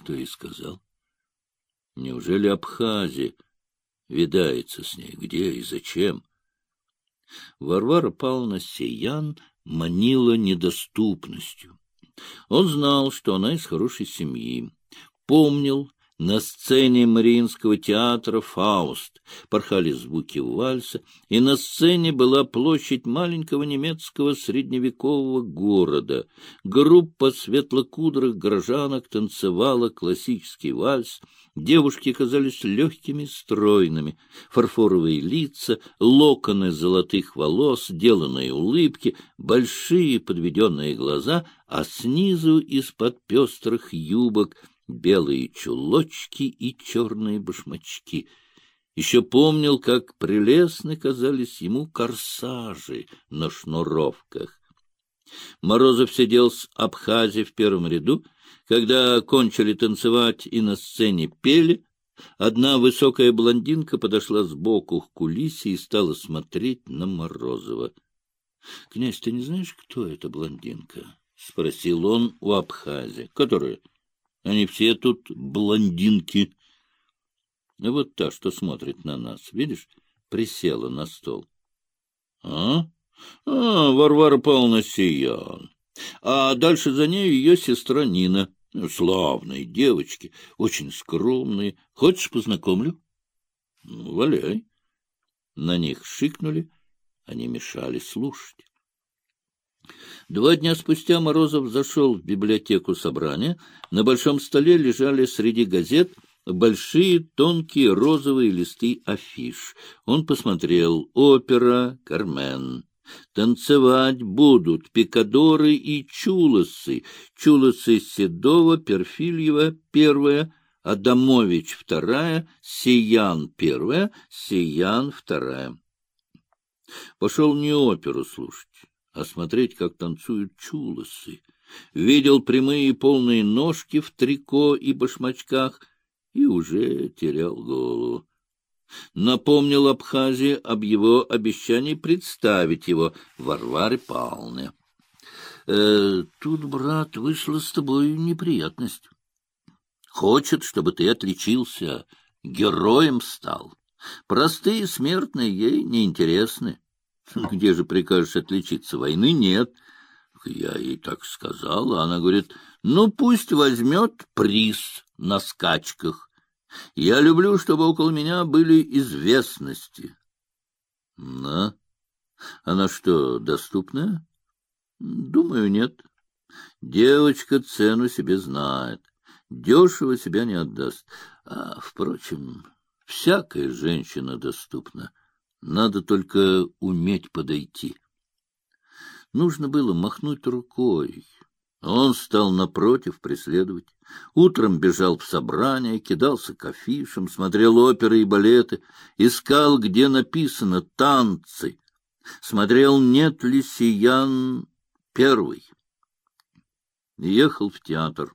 Кто ей сказал? Неужели Абхазия видается с ней? Где и зачем? Варвара Павловна Сиян манила недоступностью. Он знал, что она из хорошей семьи, помнил, на сцене Мариинского театра «Фауст» порхали звуки вальса, и на сцене была площадь маленького немецкого средневекового города. Группа светлокудрых горожанок танцевала классический вальс. Девушки казались легкими, стройными. Фарфоровые лица, локоны золотых волос, деланные улыбки, большие подведенные глаза, а снизу из-под пестрых юбок — белые чулочки и черные башмачки. Еще помнил, как прелестны казались ему корсажи на шнуровках. Морозов сидел с Абхазией в первом ряду. Когда кончили танцевать и на сцене пели, одна высокая блондинка подошла сбоку к кулисе и стала смотреть на Морозова. — Князь, ты не знаешь, кто эта блондинка? — спросил он у Абхазии. — Которая? Они все тут блондинки. Вот та, что смотрит на нас, видишь, присела на стол. А? А, Варвара Павловна Сиян. А дальше за ней ее сестра Нина. Славные девочки, очень скромные. Хочешь, познакомлю? Ну, валяй. На них шикнули, они мешали слушать. Два дня спустя Морозов зашел в библиотеку собрания. На большом столе лежали среди газет большие тонкие розовые листы афиш. Он посмотрел «Опера Кармен». Танцевать будут пикадоры и чулосы. Чулосы Седова, Перфильева первая, Адамович вторая, Сиян первая, Сиян вторая. Пошел не оперу слушать а смотреть, как танцуют чулосы. Видел прямые полные ножки в трико и башмачках и уже терял голову. Напомнил Абхазии об его обещании представить его Варваре Павловне. «Э, «Тут, брат, вышла с тобой неприятность. Хочет, чтобы ты отличился, героем стал. Простые смертные ей неинтересны. Где же прикажешь отличиться? Войны нет. Я ей так сказала. Она говорит, ну, пусть возьмет приз на скачках. Я люблю, чтобы около меня были известности. На? Она что, доступная? Думаю, нет. Девочка цену себе знает. Дешево себя не отдаст. А, впрочем, всякая женщина доступна. Надо только уметь подойти. Нужно было махнуть рукой. Он стал напротив преследовать. Утром бежал в собрание, кидался к афишам, смотрел оперы и балеты, искал, где написано «танцы», смотрел, нет ли сиян первый. Ехал в театр.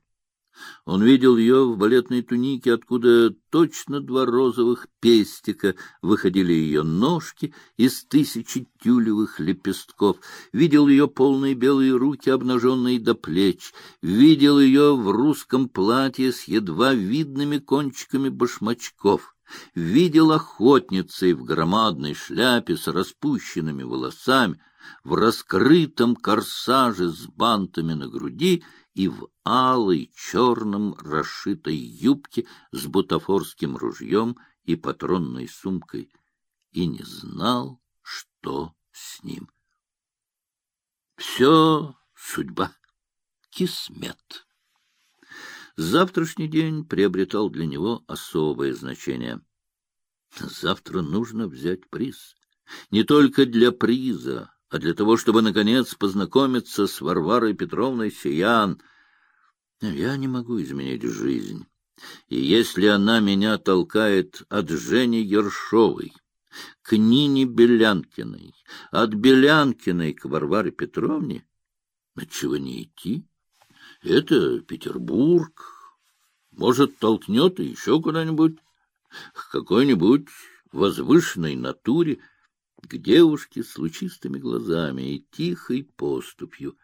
Он видел ее в балетной тунике, откуда точно два розовых пестика выходили ее ножки из тысячи тюлевых лепестков. Видел ее полные белые руки, обнаженные до плеч. Видел ее в русском платье с едва видными кончиками башмачков. Видел охотницей в громадной шляпе с распущенными волосами, в раскрытом корсаже с бантами на груди и в алой черном расшитой юбке с бутафорским ружьем и патронной сумкой, и не знал, что с ним. Все судьба, кисмет. Завтрашний день приобретал для него особое значение. Завтра нужно взять приз. Не только для приза, а для того, чтобы, наконец, познакомиться с Варварой Петровной Сиян. Я не могу изменить жизнь. И если она меня толкает от Жени Ершовой к Нине Белянкиной, от Белянкиной к Варваре Петровне, отчего не идти? Это Петербург. Может, толкнет и еще куда-нибудь, к какой-нибудь возвышенной натуре, к девушке с лучистыми глазами и тихой поступью,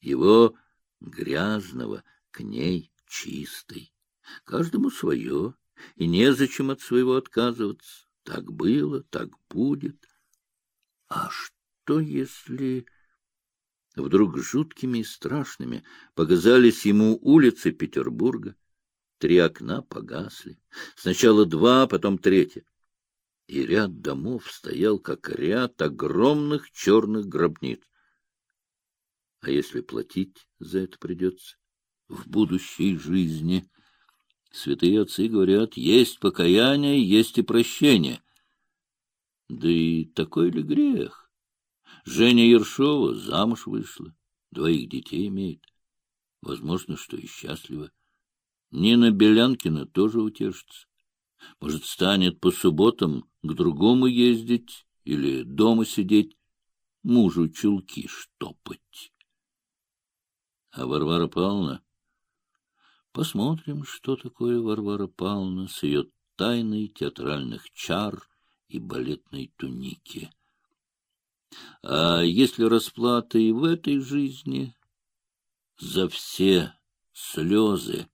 его грязного к ней чистой. Каждому свое, и незачем от своего отказываться. Так было, так будет. А что, если... Вдруг жуткими и страшными показались ему улицы Петербурга. Три окна погасли. Сначала два, потом третье. И ряд домов стоял, как ряд огромных черных гробниц. А если платить за это придется в будущей жизни? Святые отцы говорят, есть покаяние, есть и прощение. Да и такой ли грех? Женя Ершова замуж вышла, двоих детей имеет. Возможно, что и счастлива. Нина Белянкина тоже утешится. Может, станет по субботам к другому ездить или дома сидеть, мужу чулки штопать. А Варвара Павловна... Посмотрим, что такое Варвара Павловна с ее тайной театральных чар и балетной туники. А если расплата и в этой жизни за все слезы?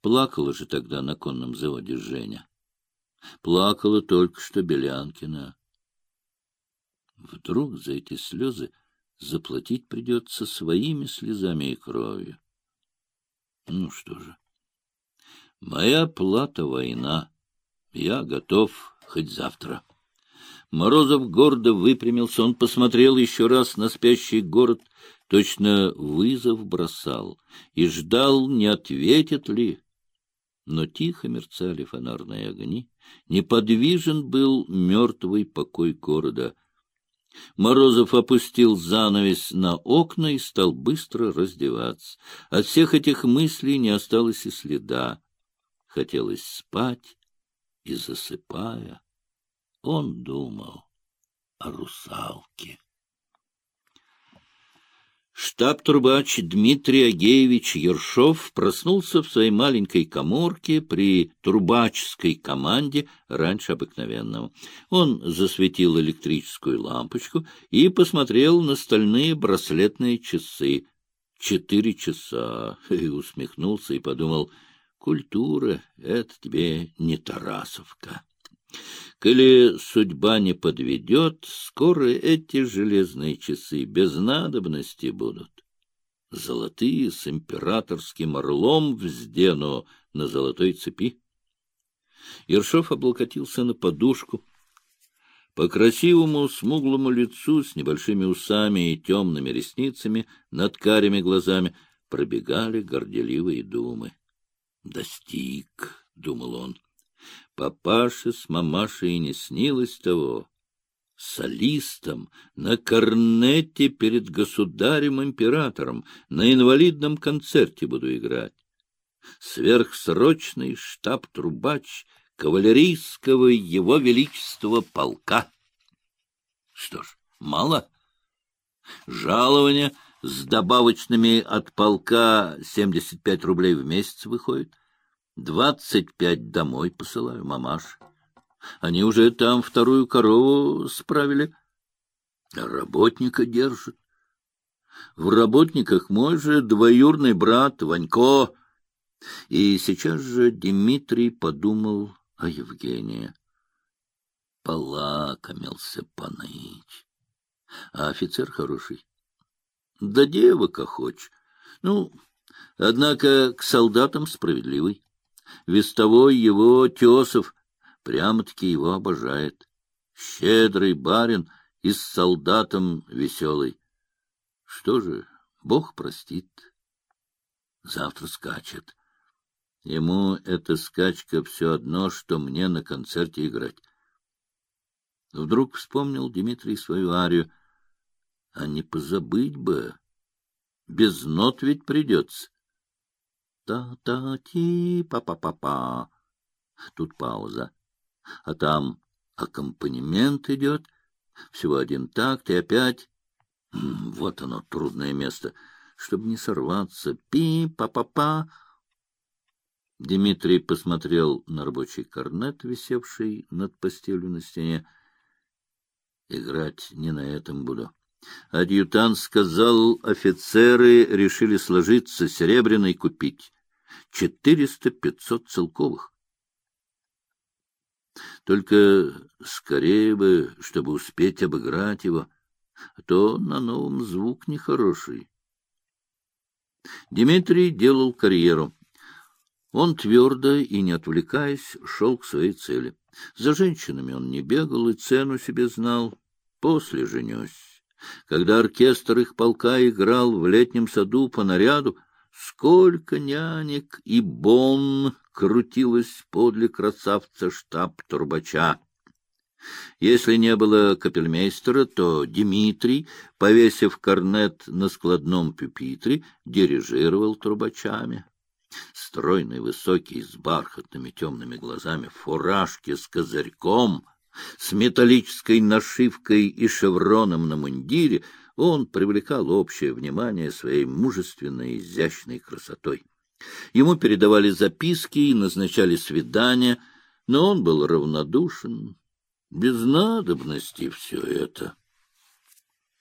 Плакала же тогда на конном заводе Женя. Плакала только что Белянкина. Вдруг за эти слезы заплатить придется своими слезами и кровью. Ну что же, моя плата — война. Я готов хоть завтра. Морозов гордо выпрямился, он посмотрел еще раз на спящий город, точно вызов бросал, и ждал, не ответит ли. Но тихо мерцали фонарные огни, неподвижен был мертвый покой города — Морозов опустил занавес на окна и стал быстро раздеваться. От всех этих мыслей не осталось и следа. Хотелось спать, и, засыпая, он думал о русалке. Штаб-трубач Дмитрий Агеевич Ершов проснулся в своей маленькой коморке при трубаческой команде раньше обыкновенного. Он засветил электрическую лампочку и посмотрел на стальные браслетные часы. Четыре часа. И усмехнулся и подумал, культура — это тебе не Тарасовка. Коли судьба не подведет, скоро эти железные часы без надобности будут. Золотые с императорским орлом вздену на золотой цепи. Ершов облокотился на подушку. По красивому смуглому лицу с небольшими усами и темными ресницами над карими глазами пробегали горделивые думы. «Достиг», — думал он, Папаше с мамашей не снилось того. Солистом на корнете перед государем-императором на инвалидном концерте буду играть. Сверхсрочный штаб-трубач кавалерийского его величества полка. Что ж, мало. Жалование с добавочными от полка 75 рублей в месяц выходит. Двадцать пять домой посылаю, мамаш. Они уже там вторую корову справили. Работника держат. В работниках мой же двоюрный брат Ванько. И сейчас же Дмитрий подумал о Евгении. Полакомился Паныч. А офицер хороший. Да девок охоч. Ну, однако к солдатам справедливый. Вестовой его Тесов прямо-таки его обожает. Щедрый барин и с солдатом веселый. Что же, Бог простит. Завтра скачет. Ему эта скачка все одно, что мне на концерте играть. Вдруг вспомнил Дмитрий свою арию. А не позабыть бы. Без нот ведь придется та-та-ти-па-па-па-па. Тут пауза. А там аккомпанемент идет. Всего один такт и опять... Вот оно, трудное место. Чтобы не сорваться. Пи-па-па-па. Дмитрий посмотрел на рабочий корнет, висевший над постелью на стене. Играть не на этом буду. Адъютант сказал, офицеры решили сложиться, серебряный купить. Четыреста-пятьсот целковых. Только скорее бы, чтобы успеть обыграть его, а то на новом звук нехороший. Дмитрий делал карьеру. Он твердо и не отвлекаясь шел к своей цели. За женщинами он не бегал и цену себе знал. После женюсь. Когда оркестр их полка играл в летнем саду по наряду, сколько нянек и бон крутилось подле красавца штаб Турбача. Если не было капельмейстера, то Дмитрий, повесив корнет на складном пюпитре, дирижировал трубачами. Стройный, высокий, с бархатными темными глазами, в фуражке с козырьком, с металлической нашивкой и шевроном на мундире, он привлекал общее внимание своей мужественной, изящной красотой. Ему передавали записки и назначали свидания, но он был равнодушен, без надобности все это.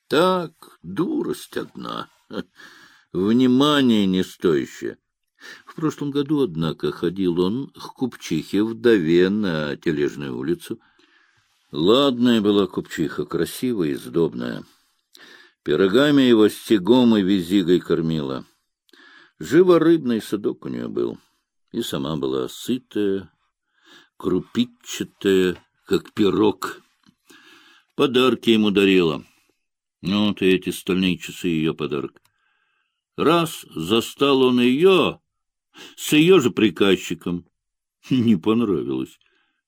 Так, дурость одна, внимание не стоящее. В прошлом году, однако, ходил он к купчихе-вдове на Тележную улицу. Ладная была купчиха, красивая и сдобная. Пирогами его стегом и визигой кормила. Живо-рыбный садок у нее был, и сама была сытая, крупичатая, как пирог. Подарки ему дарила. Вот эти стальные часы ее подарок. Раз застал он ее с ее же приказчиком. Не понравилось.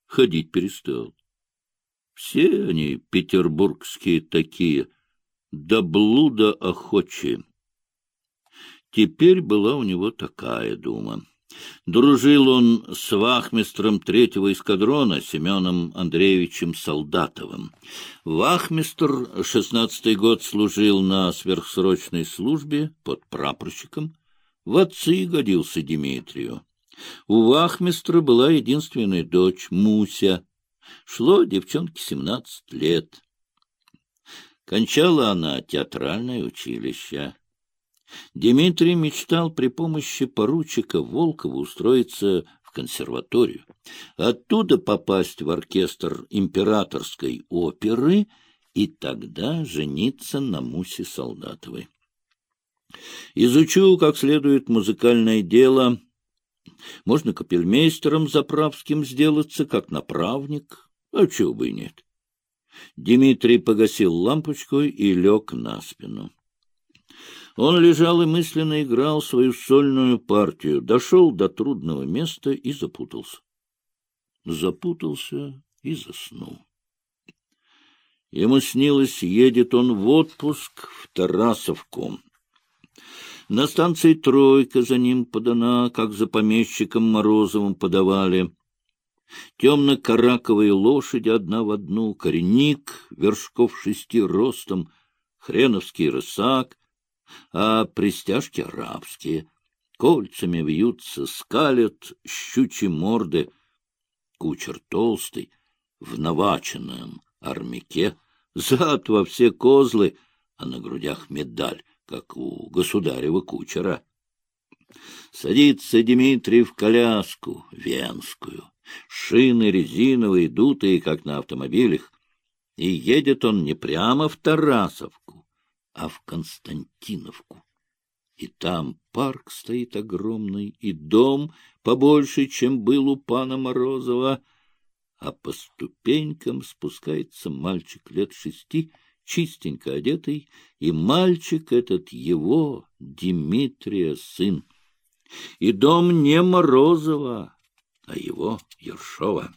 Ходить перестал. Все они петербургские такие, до блуда охочие. Теперь была у него такая дума. Дружил он с вахмистром третьего эскадрона Семеном Андреевичем Солдатовым. Вахмистр шестнадцатый год служил на сверхсрочной службе под прапорщиком. В отцы годился Дмитрию. У вахмистра была единственная дочь, Муся. Шло девчонке семнадцать лет. Кончала она театральное училище. Дмитрий мечтал при помощи поручика Волкова устроиться в консерваторию, оттуда попасть в оркестр императорской оперы и тогда жениться на Мусе Солдатовой. Изучу как следует музыкальное дело. Можно капельмейстером заправским сделаться, как направник, а чего бы и нет. Дмитрий погасил лампочку и лег на спину. Он лежал и мысленно играл свою сольную партию, дошел до трудного места и запутался. Запутался и заснул. Ему снилось, едет он в отпуск в Тарасовку. На станции «Тройка» за ним подана, как за помещиком Морозовым подавали. Темно-караковые лошади одна в одну, коренник, вершков шести ростом, хреновский рысак, а пристяжки арабские. Кольцами вьются, скалят щучьи морды. Кучер толстый, в наваченном армяке, зад во все козлы, а на грудях медаль, как у государева кучера. Садится Дмитрий в коляску венскую, шины резиновые, дутые, как на автомобилях, и едет он не прямо в Тарасовку, а в Константиновку. И там парк стоит огромный, и дом побольше, чем был у пана Морозова, а по ступенькам спускается мальчик лет шести, чистенько одетый, и мальчик этот его, Дмитрия, сын. И дом не Морозова, а его Ершова.